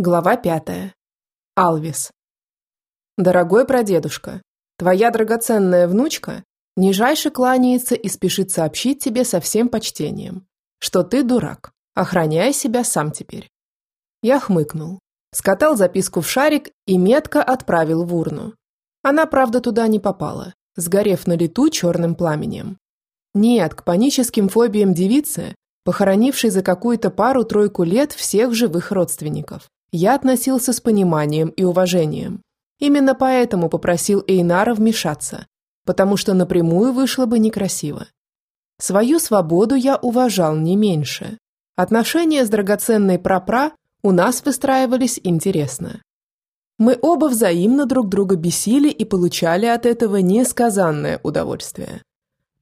Глава пятая. Алвис. Дорогой прадедушка, твоя драгоценная внучка нижайше кланяется и спешит сообщить тебе со всем почтением, что ты дурак, охраняй себя сам теперь. Я хмыкнул, скатал записку в шарик и метко отправил в урну. Она, правда, туда не попала, сгорев на лету черным пламенем. Нет, к паническим фобиям девицы, похоронившей за какую-то пару-тройку лет всех живых родственников, я относился с пониманием и уважением. Именно поэтому попросил Эйнара вмешаться, потому что напрямую вышло бы некрасиво. Свою свободу я уважал не меньше. Отношения с драгоценной прапра у нас выстраивались интересно. Мы оба взаимно друг друга бесили и получали от этого несказанное удовольствие.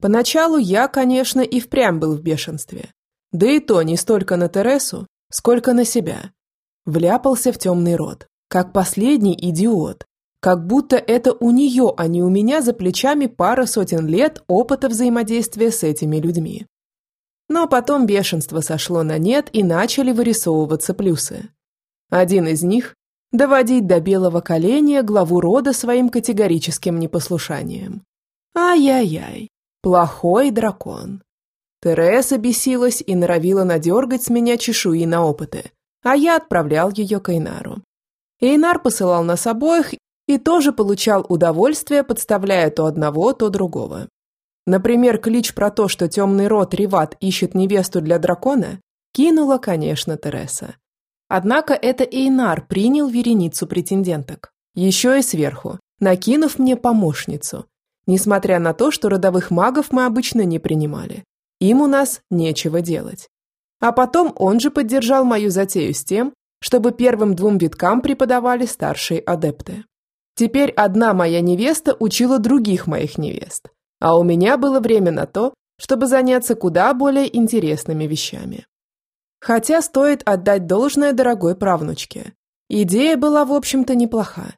Поначалу я, конечно, и впрямь был в бешенстве. Да и то не столько на Тересу, сколько на себя. Вляпался в темный рот, как последний идиот. Как будто это у нее, а не у меня за плечами пара сотен лет опыта взаимодействия с этими людьми. Но потом бешенство сошло на нет и начали вырисовываться плюсы. Один из них – доводить до белого коленя главу рода своим категорическим непослушанием. Ай-яй-яй, плохой дракон. Тереса бесилась и норовила надергать с меня чешуи на опыты а я отправлял ее к Эйнару. Эйнар посылал нас обоих и тоже получал удовольствие, подставляя то одного, то другого. Например, клич про то, что темный род Риват ищет невесту для дракона, кинула, конечно, Тереса. Однако это Эйнар принял вереницу претенденток. Еще и сверху, накинув мне помощницу. Несмотря на то, что родовых магов мы обычно не принимали. Им у нас нечего делать. А потом он же поддержал мою затею с тем, чтобы первым двум виткам преподавали старшие адепты. Теперь одна моя невеста учила других моих невест, а у меня было время на то, чтобы заняться куда более интересными вещами. Хотя стоит отдать должное дорогой правнучке. Идея была, в общем-то, неплоха.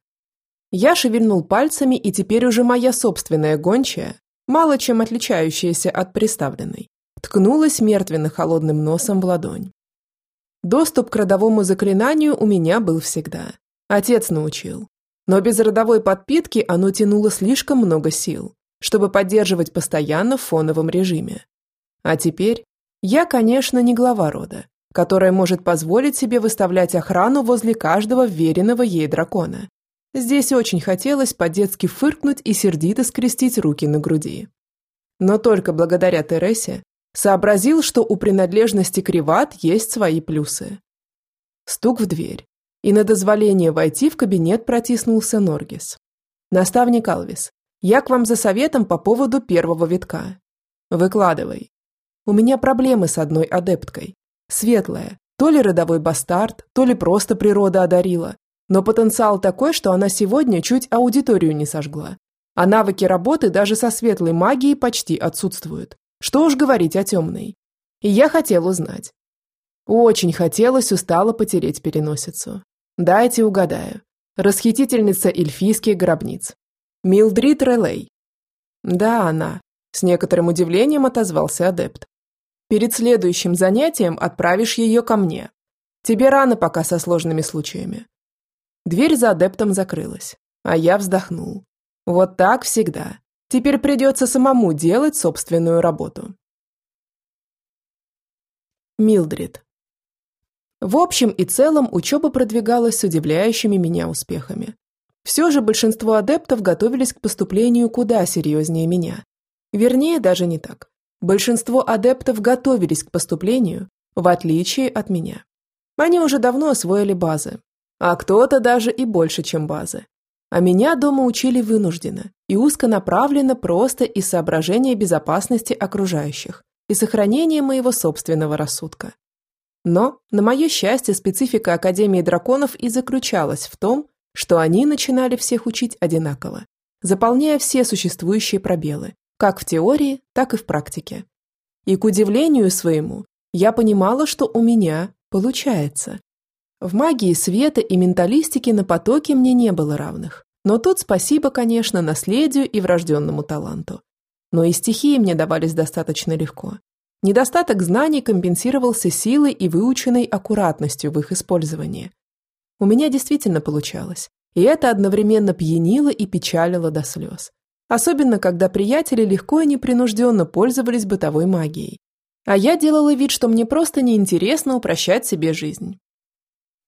Я шевельнул пальцами, и теперь уже моя собственная гончая, мало чем отличающаяся от представленной, ткнулась мертвенно-холодным носом в ладонь. Доступ к родовому заклинанию у меня был всегда. Отец научил. Но без родовой подпитки оно тянуло слишком много сил, чтобы поддерживать постоянно в фоновом режиме. А теперь я, конечно, не глава рода, которая может позволить себе выставлять охрану возле каждого веренного ей дракона. Здесь очень хотелось по-детски фыркнуть и сердито скрестить руки на груди. Но только благодаря Тересе Сообразил, что у принадлежности Криват есть свои плюсы. Стук в дверь, и на дозволение войти в кабинет протиснулся Норгис. «Наставник Алвис, я к вам за советом по поводу первого витка. Выкладывай. У меня проблемы с одной адепткой. Светлая, то ли родовой бастард, то ли просто природа одарила. Но потенциал такой, что она сегодня чуть аудиторию не сожгла. А навыки работы даже со светлой магией почти отсутствуют. Что уж говорить о темной. И я хотел узнать. Очень хотелось устало потереть переносицу. Дайте угадаю. Расхитительница эльфийских гробниц. Милдрид Релей. Да, она. С некоторым удивлением отозвался адепт. Перед следующим занятием отправишь ее ко мне. Тебе рано пока со сложными случаями. Дверь за адептом закрылась, а я вздохнул. Вот так всегда. Теперь придется самому делать собственную работу. Милдрид. В общем и целом учеба продвигалась с удивляющими меня успехами. Все же большинство адептов готовились к поступлению куда серьезнее меня. Вернее, даже не так. Большинство адептов готовились к поступлению, в отличие от меня. Они уже давно освоили базы, а кто-то даже и больше, чем базы. А меня дома учили вынужденно и узконаправленно просто из соображения безопасности окружающих и сохранения моего собственного рассудка. Но, на мое счастье, специфика Академии драконов и заключалась в том, что они начинали всех учить одинаково, заполняя все существующие пробелы, как в теории, так и в практике. И к удивлению своему, я понимала, что у меня получается. В магии света и менталистике на потоке мне не было равных. Но тут спасибо, конечно, наследию и врожденному таланту. Но и стихии мне давались достаточно легко. Недостаток знаний компенсировался силой и выученной аккуратностью в их использовании. У меня действительно получалось, и это одновременно пьянило и печалило до слез. Особенно, когда приятели легко и непринужденно пользовались бытовой магией. А я делала вид, что мне просто неинтересно упрощать себе жизнь.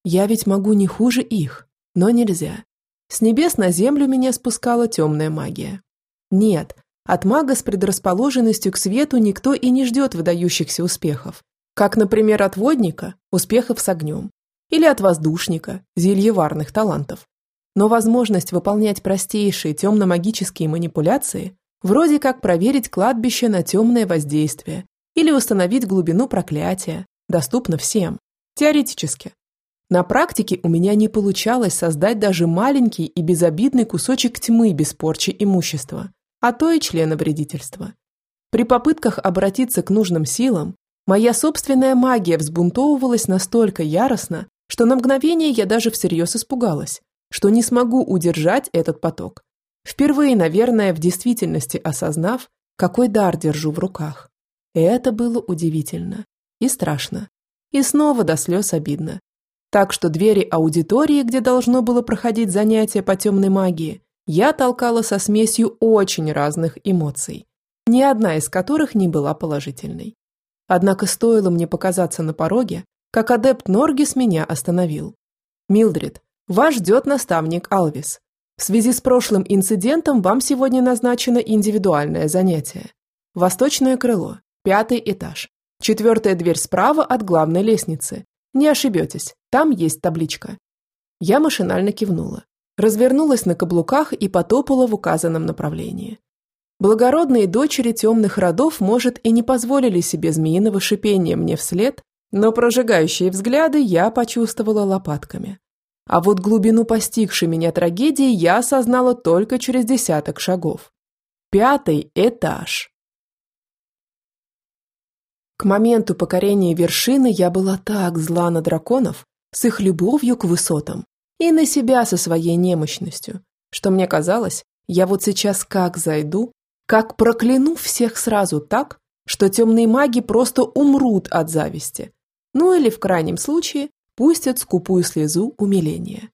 Я ведь могу не хуже их, но нельзя. С небес на землю меня спускала темная магия. Нет, от мага с предрасположенностью к свету никто и не ждет выдающихся успехов. Как, например, от водника – успехов с огнем. Или от воздушника – зельеварных талантов. Но возможность выполнять простейшие темно-магические манипуляции, вроде как проверить кладбище на темное воздействие или установить глубину проклятия, доступна всем. Теоретически. На практике у меня не получалось создать даже маленький и безобидный кусочек тьмы без порчи имущества, а то и члена вредительства. При попытках обратиться к нужным силам, моя собственная магия взбунтовывалась настолько яростно, что на мгновение я даже всерьез испугалась, что не смогу удержать этот поток. Впервые, наверное, в действительности осознав, какой дар держу в руках. И это было удивительно. И страшно. И снова до слез обидно. Так что двери аудитории, где должно было проходить занятие по темной магии, я толкала со смесью очень разных эмоций, ни одна из которых не была положительной. Однако стоило мне показаться на пороге, как адепт Норгис меня остановил. «Милдрид, вас ждет наставник Алвис. В связи с прошлым инцидентом вам сегодня назначено индивидуальное занятие. Восточное крыло, пятый этаж. Четвертая дверь справа от главной лестницы. Не ошибетесь, там есть табличка». Я машинально кивнула, развернулась на каблуках и потопала в указанном направлении. Благородные дочери темных родов, может, и не позволили себе змеиного шипения мне вслед, но прожигающие взгляды я почувствовала лопатками. А вот глубину постигшей меня трагедии я осознала только через десяток шагов. Пятый этаж. К моменту покорения вершины я была так зла на драконов с их любовью к высотам и на себя со своей немощностью, что мне казалось, я вот сейчас как зайду, как прокляну всех сразу так, что темные маги просто умрут от зависти, ну или в крайнем случае пустят скупую слезу умиления.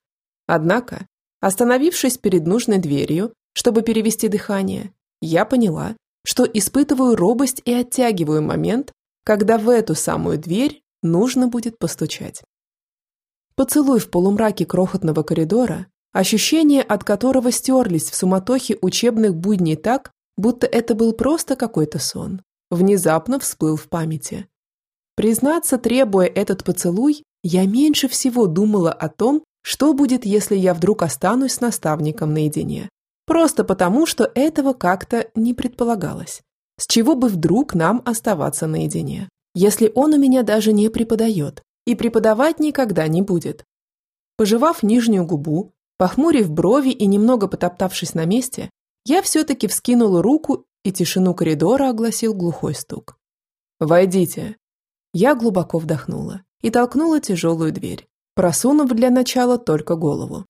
Однако, остановившись перед нужной дверью, чтобы перевести дыхание, я поняла, что испытываю робость и оттягиваю момент, когда в эту самую дверь нужно будет постучать. Поцелуй в полумраке крохотного коридора, ощущения от которого стерлись в суматохе учебных будней так, будто это был просто какой-то сон, внезапно всплыл в памяти. Признаться, требуя этот поцелуй, я меньше всего думала о том, что будет, если я вдруг останусь с наставником наедине. Просто потому, что этого как-то не предполагалось. С чего бы вдруг нам оставаться наедине, если он у меня даже не преподает и преподавать никогда не будет? Пожевав нижнюю губу, похмурив брови и немного потоптавшись на месте, я все-таки вскинула руку и тишину коридора огласил глухой стук. «Войдите», я глубоко вдохнула и толкнула тяжелую дверь, просунув для начала только голову.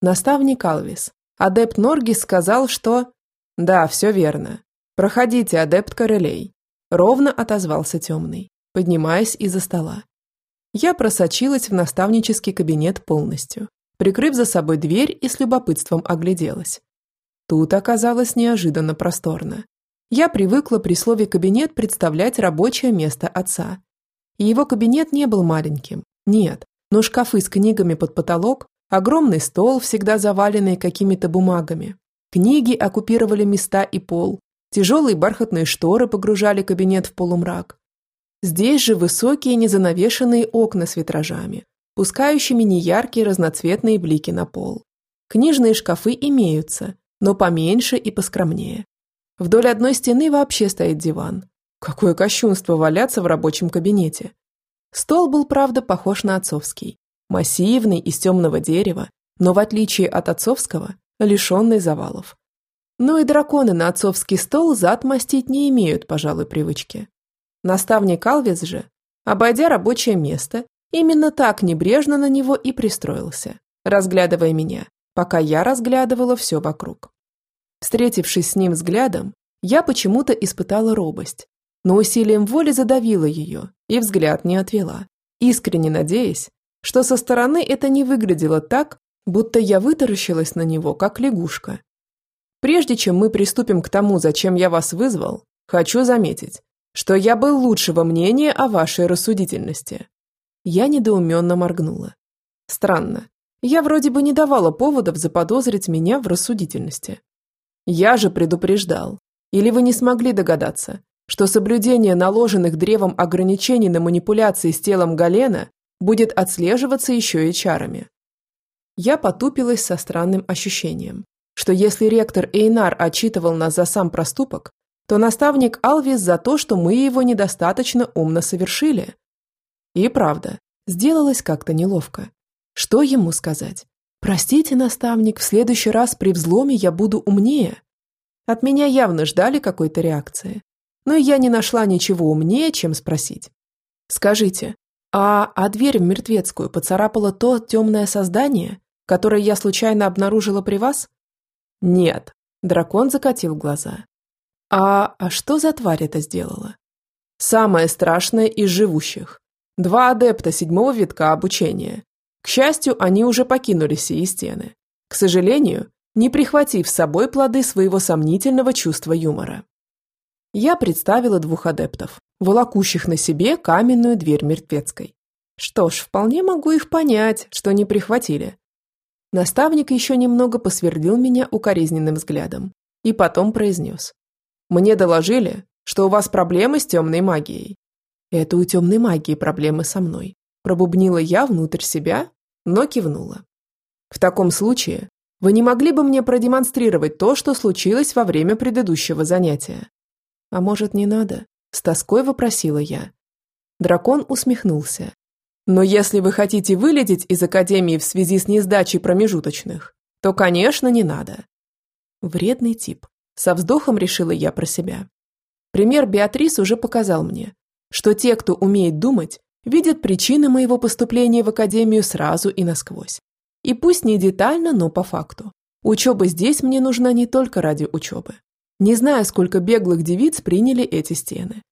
Наставник Алвис, адепт Норгис сказал, что... Да, все верно. Проходите, адепт Королей. Ровно отозвался темный, поднимаясь из-за стола. Я просочилась в наставнический кабинет полностью, прикрыв за собой дверь и с любопытством огляделась. Тут оказалось неожиданно просторно. Я привыкла при слове «кабинет» представлять рабочее место отца, и его кабинет не был маленьким. Нет, но шкафы с книгами под потолок, огромный стол, всегда заваленный какими-то бумагами. Книги оккупировали места и пол. Тяжелые бархатные шторы погружали кабинет в полумрак. Здесь же высокие незанавешенные окна с витражами, пускающими неяркие разноцветные блики на пол. Книжные шкафы имеются, но поменьше и поскромнее. Вдоль одной стены вообще стоит диван, Какое кощунство валяться в рабочем кабинете. Стол был, правда, похож на отцовский. Массивный, из темного дерева, но в отличие от отцовского, лишенный завалов. Ну и драконы на отцовский стол зад мастить не имеют, пожалуй, привычки. Наставник Алвис же, обойдя рабочее место, именно так небрежно на него и пристроился, разглядывая меня, пока я разглядывала все вокруг. Встретившись с ним взглядом, я почему-то испытала робость, но усилием воли задавила ее и взгляд не отвела, искренне надеясь, что со стороны это не выглядело так, будто я вытаращилась на него, как лягушка. Прежде чем мы приступим к тому, зачем я вас вызвал, хочу заметить, что я был лучшего мнения о вашей рассудительности. Я недоуменно моргнула. Странно. Я вроде бы не давала поводов заподозрить меня в рассудительности. Я же предупреждал. Или вы не смогли догадаться, что соблюдение наложенных древом ограничений на манипуляции с телом Галена будет отслеживаться еще и чарами. Я потупилась со странным ощущением, что если ректор Эйнар отчитывал нас за сам проступок, то наставник Алвис за то, что мы его недостаточно умно совершили. И правда, сделалось как-то неловко. Что ему сказать? «Простите, наставник, в следующий раз при взломе я буду умнее». От меня явно ждали какой-то реакции. Но я не нашла ничего умнее, чем спросить. «Скажите, а, а дверь в мертвецкую поцарапало то темное создание, которое я случайно обнаружила при вас?» «Нет», – дракон закатил глаза. «А, а что за тварь это сделала?» «Самое страшное из живущих. Два адепта седьмого витка обучения, к счастью, они уже покинули сии стены. К сожалению, не прихватив с собой плоды своего сомнительного чувства юмора. Я представила двух адептов, волокущих на себе каменную дверь мертвецкой. Что ж, вполне могу их понять, что не прихватили. Наставник еще немного посвердил меня укоризненным взглядом и потом произнес. «Мне доложили, что у вас проблемы с темной магией». «Это у темной магии проблемы со мной», пробубнила я внутрь себя но кивнула. «В таком случае вы не могли бы мне продемонстрировать то, что случилось во время предыдущего занятия?» «А может, не надо?» – с тоской вопросила я. Дракон усмехнулся. «Но если вы хотите вылететь из Академии в связи с несдачей промежуточных, то, конечно, не надо». Вредный тип. Со вздохом решила я про себя. Пример Беатрис уже показал мне, что те, кто умеет думать, видят причины моего поступления в академию сразу и насквозь. И пусть не детально, но по факту. Учеба здесь мне нужна не только ради учебы. Не знаю, сколько беглых девиц приняли эти стены.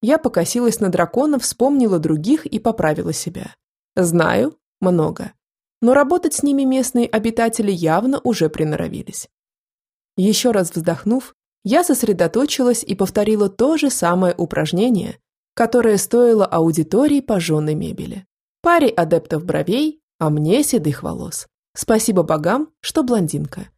Я покосилась на драконов, вспомнила других и поправила себя. Знаю, много. Но работать с ними местные обитатели явно уже приноровились. Еще раз вздохнув, я сосредоточилась и повторила то же самое упражнение, которая стоила аудитории пожженной мебели. Паре адептов бровей, а мне седых волос. Спасибо богам, что блондинка.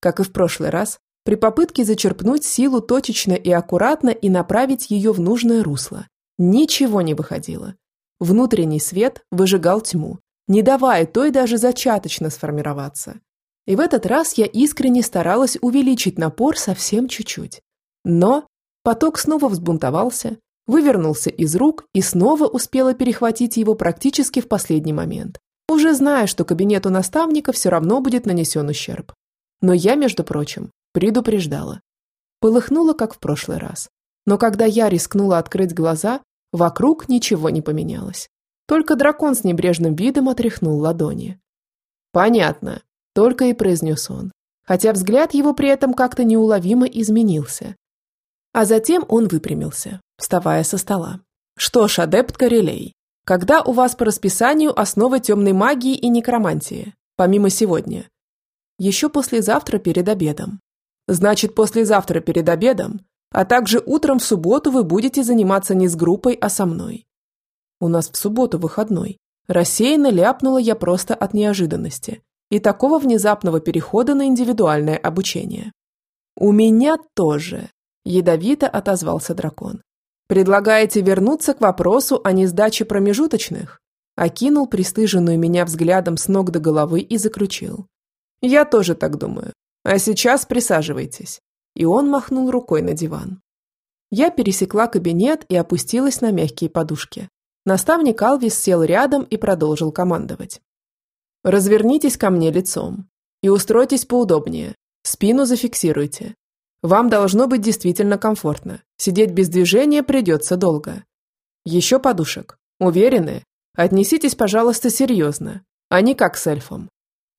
Как и в прошлый раз, при попытке зачерпнуть силу точечно и аккуратно и направить ее в нужное русло. Ничего не выходило. Внутренний свет выжигал тьму, не давая той даже зачаточно сформироваться. И в этот раз я искренне старалась увеличить напор совсем чуть-чуть. Но поток снова взбунтовался, вывернулся из рук и снова успела перехватить его практически в последний момент, уже зная, что кабинету наставника все равно будет нанесен ущерб. Но я, между прочим, предупреждала. Полыхнула, как в прошлый раз. Но когда я рискнула открыть глаза, вокруг ничего не поменялось. Только дракон с небрежным видом отряхнул ладони. «Понятно», – только и произнес он, хотя взгляд его при этом как-то неуловимо изменился. А затем он выпрямился, вставая со стола. «Что ж, адепт Карелей, когда у вас по расписанию основы темной магии и некромантии, помимо сегодня?» «Еще послезавтра перед обедом». «Значит, послезавтра перед обедом, а также утром в субботу вы будете заниматься не с группой, а со мной». «У нас в субботу выходной». Рассеянно ляпнула я просто от неожиданности и такого внезапного перехода на индивидуальное обучение. «У меня тоже», – ядовито отозвался дракон. «Предлагаете вернуться к вопросу о несдаче промежуточных?» Окинул пристыженную меня взглядом с ног до головы и заключил. «Я тоже так думаю. А сейчас присаживайтесь». И он махнул рукой на диван. Я пересекла кабинет и опустилась на мягкие подушки. Наставник Алвис сел рядом и продолжил командовать. «Развернитесь ко мне лицом и устройтесь поудобнее. Спину зафиксируйте. Вам должно быть действительно комфортно. Сидеть без движения придется долго. Еще подушек. Уверены? Отнеситесь, пожалуйста, серьезно, а не как с эльфом.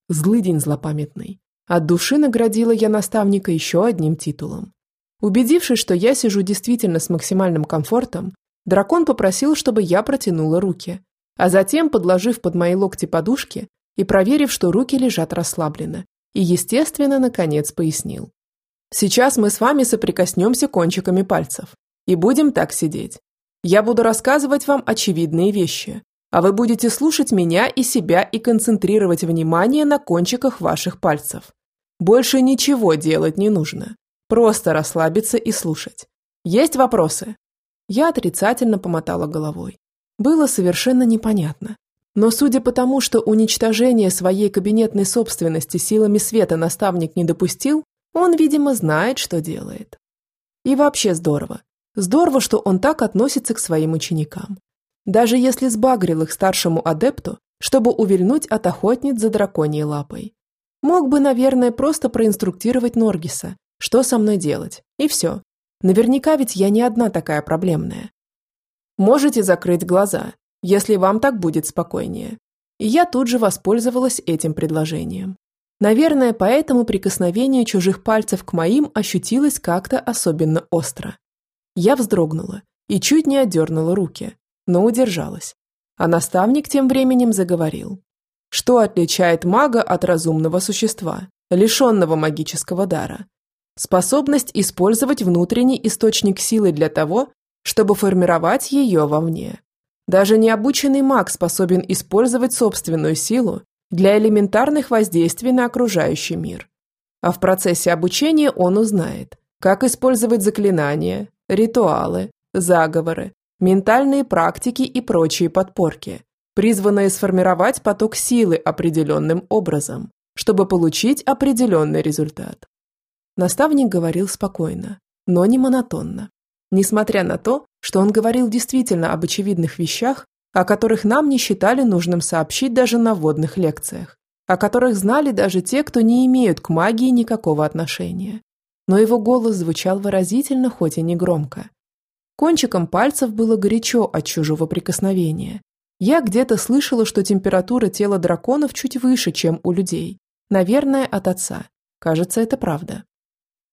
Злый день злопамятный. От души наградила я наставника еще одним титулом. Убедившись, что я сижу действительно с максимальным комфортом, дракон попросил, чтобы я протянула руки. а затем, подложив под мои локти подушки и проверив, что руки лежат расслабленно, и, естественно, наконец пояснил. Сейчас мы с вами соприкоснемся кончиками пальцев и будем так сидеть. Я буду рассказывать вам очевидные вещи, а вы будете слушать меня и себя и концентрировать внимание на кончиках ваших пальцев. Больше ничего делать не нужно. Просто расслабиться и слушать. Есть вопросы? Я отрицательно помотала головой. Было совершенно непонятно. Но судя по тому, что уничтожение своей кабинетной собственности силами света наставник не допустил, он, видимо, знает, что делает. И вообще здорово. Здорово, что он так относится к своим ученикам. Даже если сбагрил их старшему адепту, чтобы увильнуть от охотниц за драконьей лапой. Мог бы, наверное, просто проинструктировать Норгиса, что со мной делать, и все. Наверняка ведь я не одна такая проблемная. Можете закрыть глаза, если вам так будет спокойнее. И я тут же воспользовалась этим предложением. Наверное, поэтому прикосновение чужих пальцев к моим ощутилось как-то особенно остро. Я вздрогнула и чуть не отдернула руки, но удержалась. А наставник тем временем заговорил. Что отличает мага от разумного существа, лишенного магического дара? Способность использовать внутренний источник силы для того, чтобы формировать ее вовне. Даже необученный маг способен использовать собственную силу для элементарных воздействий на окружающий мир. А в процессе обучения он узнает, как использовать заклинания, ритуалы, заговоры, ментальные практики и прочие подпорки, призванные сформировать поток силы определенным образом, чтобы получить определенный результат. Наставник говорил спокойно, но не монотонно. Несмотря на то, что он говорил действительно об очевидных вещах, о которых нам не считали нужным сообщить даже на вводных лекциях, о которых знали даже те, кто не имеют к магии никакого отношения. Но его голос звучал выразительно, хоть и не громко. Кончиком пальцев было горячо от чужого прикосновения. Я где-то слышала, что температура тела драконов чуть выше, чем у людей. Наверное, от отца. Кажется, это правда.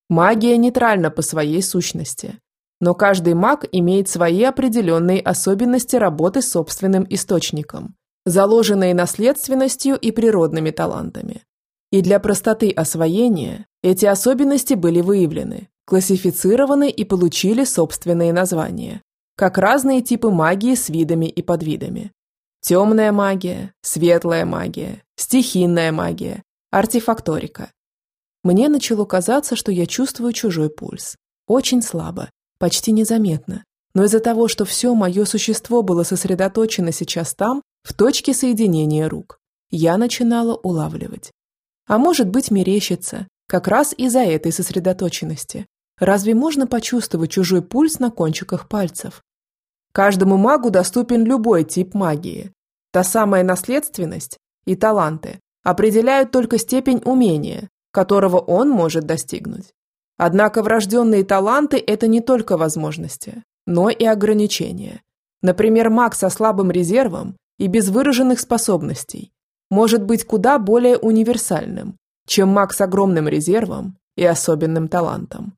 Магия нейтральна по своей сущности. Но каждый маг имеет свои определенные особенности работы с собственным источником, заложенные наследственностью и природными талантами. И для простоты освоения эти особенности были выявлены, классифицированы и получили собственные названия, как разные типы магии с видами и подвидами. Темная магия, светлая магия, стихийная магия, артефакторика. Мне начало казаться, что я чувствую чужой пульс. Очень слабо, почти незаметно. Но из-за того, что все мое существо было сосредоточено сейчас там, в точке соединения рук, я начинала улавливать. А может быть мерещится, как раз из-за этой сосредоточенности. Разве можно почувствовать чужой пульс на кончиках пальцев? Каждому магу доступен любой тип магии. Та самая наследственность и таланты определяют только степень умения, которого он может достигнуть. Однако врожденные таланты – это не только возможности, но и ограничения. Например, маг со слабым резервом и без выраженных способностей может быть куда более универсальным, чем маг с огромным резервом и особенным талантом.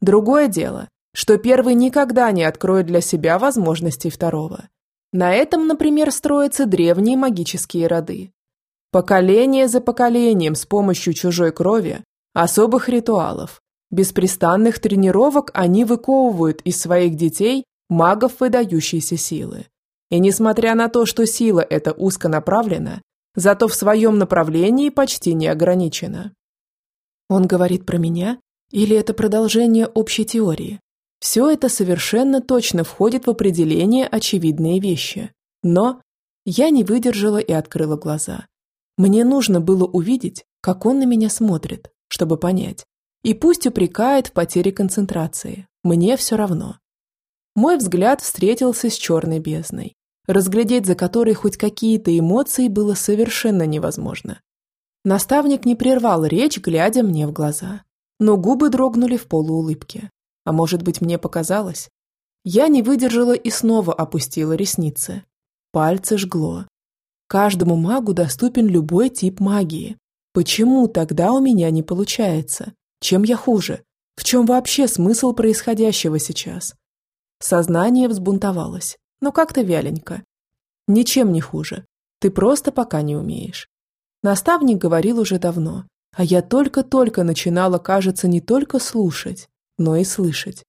Другое дело, что первый никогда не откроет для себя возможностей второго. На этом, например, строятся древние магические роды. Поколение за поколением с помощью чужой крови, особых ритуалов, беспрестанных тренировок они выковывают из своих детей магов выдающейся силы. И несмотря на то, что сила эта узконаправлена, зато в своем направлении почти не ограничена. Он говорит про меня? Или это продолжение общей теории? Все это совершенно точно входит в определение очевидные вещи. Но я не выдержала и открыла глаза. Мне нужно было увидеть, как он на меня смотрит, чтобы понять. И пусть упрекает в потере концентрации, мне все равно. Мой взгляд встретился с черной бездной разглядеть за которой хоть какие-то эмоции было совершенно невозможно. Наставник не прервал речь, глядя мне в глаза, но губы дрогнули в полуулыбке. А может быть, мне показалось? Я не выдержала и снова опустила ресницы. Пальцы жгло. Каждому магу доступен любой тип магии. Почему тогда у меня не получается? Чем я хуже? В чем вообще смысл происходящего сейчас? Сознание взбунтовалось но как-то вяленько. Ничем не хуже. Ты просто пока не умеешь. Наставник говорил уже давно, а я только-только начинала, кажется, не только слушать, но и слышать.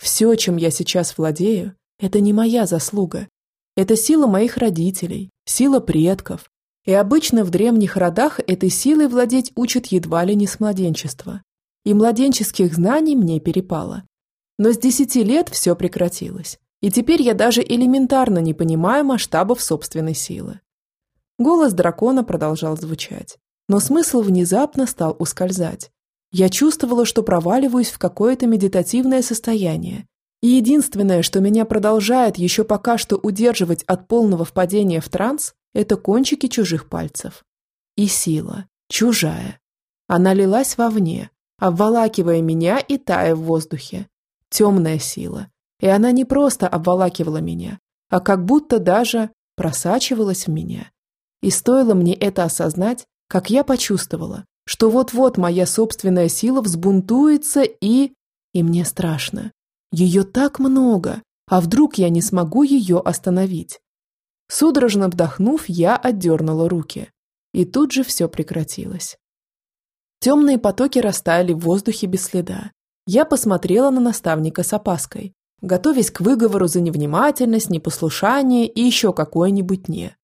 Все, чем я сейчас владею, это не моя заслуга. Это сила моих родителей, сила предков. И обычно в древних родах этой силой владеть учат едва ли не с младенчества. И младенческих знаний мне перепало. Но с десяти лет все прекратилось. И теперь я даже элементарно не понимаю масштабов собственной силы. Голос дракона продолжал звучать, но смысл внезапно стал ускользать. Я чувствовала, что проваливаюсь в какое-то медитативное состояние, и единственное, что меня продолжает еще пока что удерживать от полного впадения в транс, это кончики чужих пальцев. И сила, чужая. Она лилась вовне, обволакивая меня и тая в воздухе. Темная сила. И она не просто обволакивала меня, а как будто даже просачивалась в меня. И стоило мне это осознать, как я почувствовала, что вот-вот моя собственная сила взбунтуется и... И мне страшно. Ее так много, а вдруг я не смогу ее остановить? Судорожно вдохнув, я отдернула руки. И тут же все прекратилось. Темные потоки растаяли в воздухе без следа. Я посмотрела на наставника с опаской, готовясь к выговору за невнимательность, непослушание и еще какое-нибудь «не».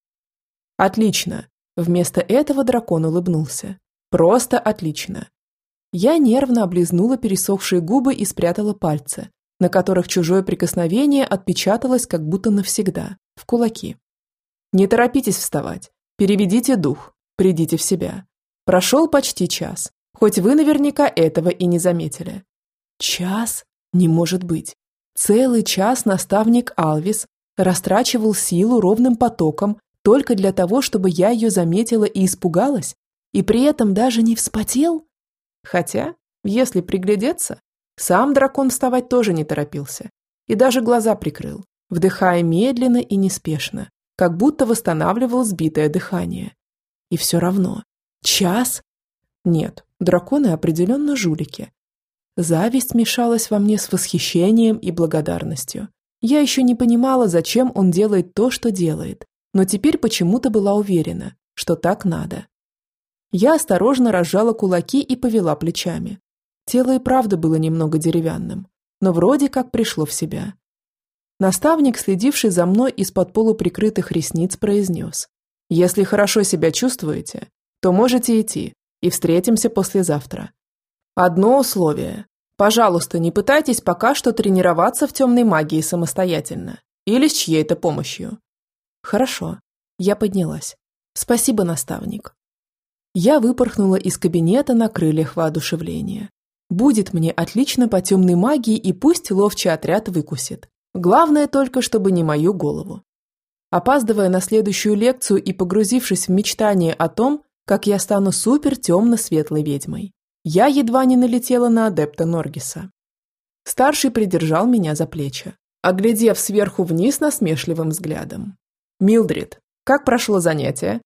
Отлично. Вместо этого дракон улыбнулся. Просто отлично. Я нервно облизнула пересохшие губы и спрятала пальцы, на которых чужое прикосновение отпечаталось как будто навсегда, в кулаки. Не торопитесь вставать. Переведите дух. Придите в себя. Прошел почти час. Хоть вы наверняка этого и не заметили. Час? Не может быть. Целый час наставник Алвис растрачивал силу ровным потоком только для того, чтобы я ее заметила и испугалась, и при этом даже не вспотел? Хотя, если приглядеться, сам дракон вставать тоже не торопился и даже глаза прикрыл, вдыхая медленно и неспешно, как будто восстанавливал сбитое дыхание. И все равно. Час? Нет, драконы определенно жулики. Зависть мешалась во мне с восхищением и благодарностью. Я еще не понимала, зачем он делает то, что делает, но теперь почему-то была уверена, что так надо. Я осторожно разжала кулаки и повела плечами. Тело и правда было немного деревянным, но вроде как пришло в себя. Наставник, следивший за мной из-под полуприкрытых ресниц, произнес. «Если хорошо себя чувствуете, то можете идти, и встретимся послезавтра. Одно условие. Пожалуйста, не пытайтесь пока что тренироваться в темной магии самостоятельно или с чьей-то помощью. Хорошо. Я поднялась. Спасибо, наставник. Я выпорхнула из кабинета на крыльях воодушевления. Будет мне отлично по темной магии и пусть ловчий отряд выкусит. Главное только, чтобы не мою голову. Опаздывая на следующую лекцию и погрузившись в мечтание о том, как я стану супер темно-светлой ведьмой, я едва не налетела на адепта Норгиса. Старший придержал меня за плечи, оглядев сверху вниз насмешливым взглядом. «Милдрид, как прошло занятие?»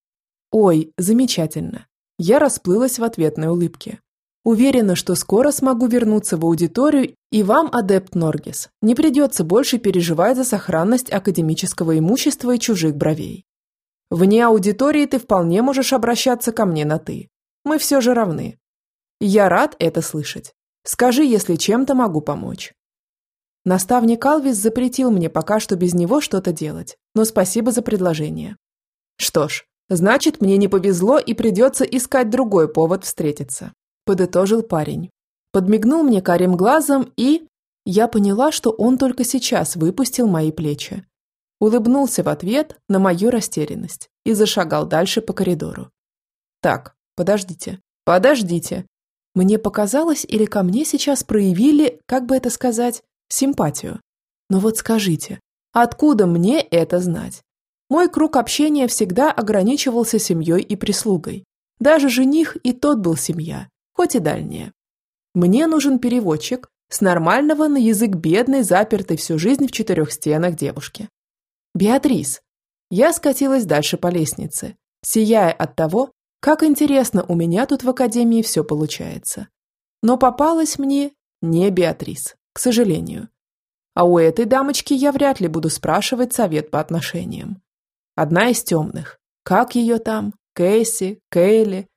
«Ой, замечательно». Я расплылась в ответной улыбке. Уверена, что скоро смогу вернуться в аудиторию, и вам, адепт Норгис, не придется больше переживать за сохранность академического имущества и чужих бровей. Вне аудитории ты вполне можешь обращаться ко мне на «ты». Мы все же равны. Я рад это слышать. Скажи, если чем-то могу помочь. Наставник Алвис запретил мне пока что без него что-то делать, но спасибо за предложение. Что ж, значит, мне не повезло и придется искать другой повод встретиться. Подытожил парень. Подмигнул мне карим глазом и... Я поняла, что он только сейчас выпустил мои плечи. Улыбнулся в ответ на мою растерянность и зашагал дальше по коридору. Так, подождите, подождите. Мне показалось, или ко мне сейчас проявили, как бы это сказать, симпатию. Но вот скажите, откуда мне это знать? Мой круг общения всегда ограничивался семьей и прислугой. Даже жених и тот был семья, хоть и дальняя. Мне нужен переводчик с нормального на язык бедной, запертой всю жизнь в четырех стенах девушки. Беатрис. Я скатилась дальше по лестнице, сияя от того, как интересно у меня тут в академии все получается. Но попалась мне не Беатрис к сожалению. А у этой дамочки я вряд ли буду спрашивать совет по отношениям. Одна из темных. Как ее там? Кэсси, Кейли.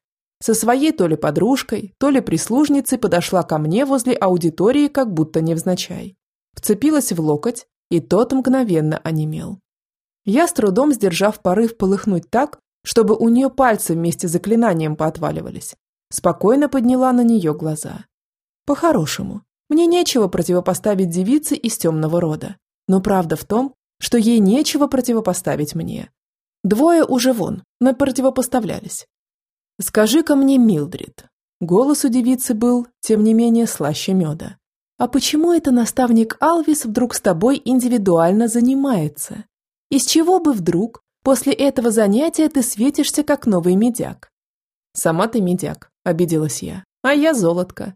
Со своей то ли подружкой, то ли прислужницей подошла ко мне возле аудитории, как будто невзначай. Вцепилась в локоть, и тот мгновенно онемел. Я с трудом сдержав порыв полыхнуть так, чтобы у нее пальцы вместе с заклинанием поотваливались, спокойно подняла на нее глаза. По-хорошему, мне нечего противопоставить девице из темного рода, но правда в том, что ей нечего противопоставить мне. Двое уже вон, мы противопоставлялись. «Скажи-ка мне, Милдрид». Голос у девицы был, тем не менее, слаще меда. «А почему это наставник Алвис вдруг с тобой индивидуально занимается? Из чего бы вдруг после этого занятия ты светишься, как новый медяк?» «Сама ты медяк», – обиделась я, – «а я золотко».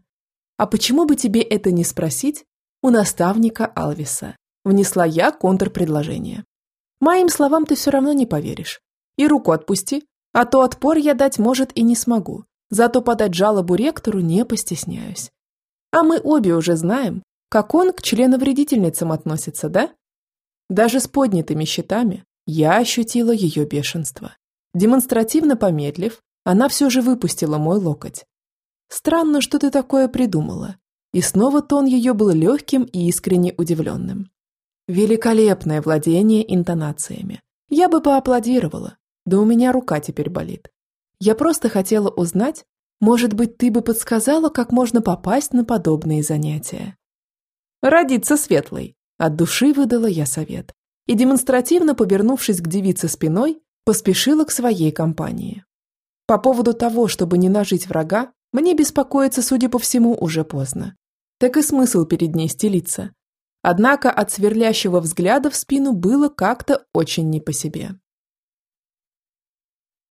«А почему бы тебе это не спросить у наставника Алвиса?» Внесла я контрпредложение. Моим словам ты все равно не поверишь. И руку отпусти, а то отпор я дать, может, и не смогу. Зато подать жалобу ректору не постесняюсь. А мы обе уже знаем, как он к членовредительницам относится, да? Даже с поднятыми щитами я ощутила ее бешенство. Демонстративно помедлив, она все же выпустила мой локоть. Странно, что ты такое придумала. И снова тон ее был легким и искренне удивленным. Великолепное владение интонациями. Я бы поаплодировала, да у меня рука теперь болит. Я просто хотела узнать, может быть, ты бы подсказала, как можно попасть на подобные занятия. Родиться светлой. От души выдала я совет. И демонстративно повернувшись к девице спиной, поспешила к своей компании. По поводу того, чтобы не нажить врага, мне беспокоиться, судя по всему, уже поздно. Так и смысл перед ней стелиться. Однако от сверлящего взгляда в спину было как-то очень не по себе.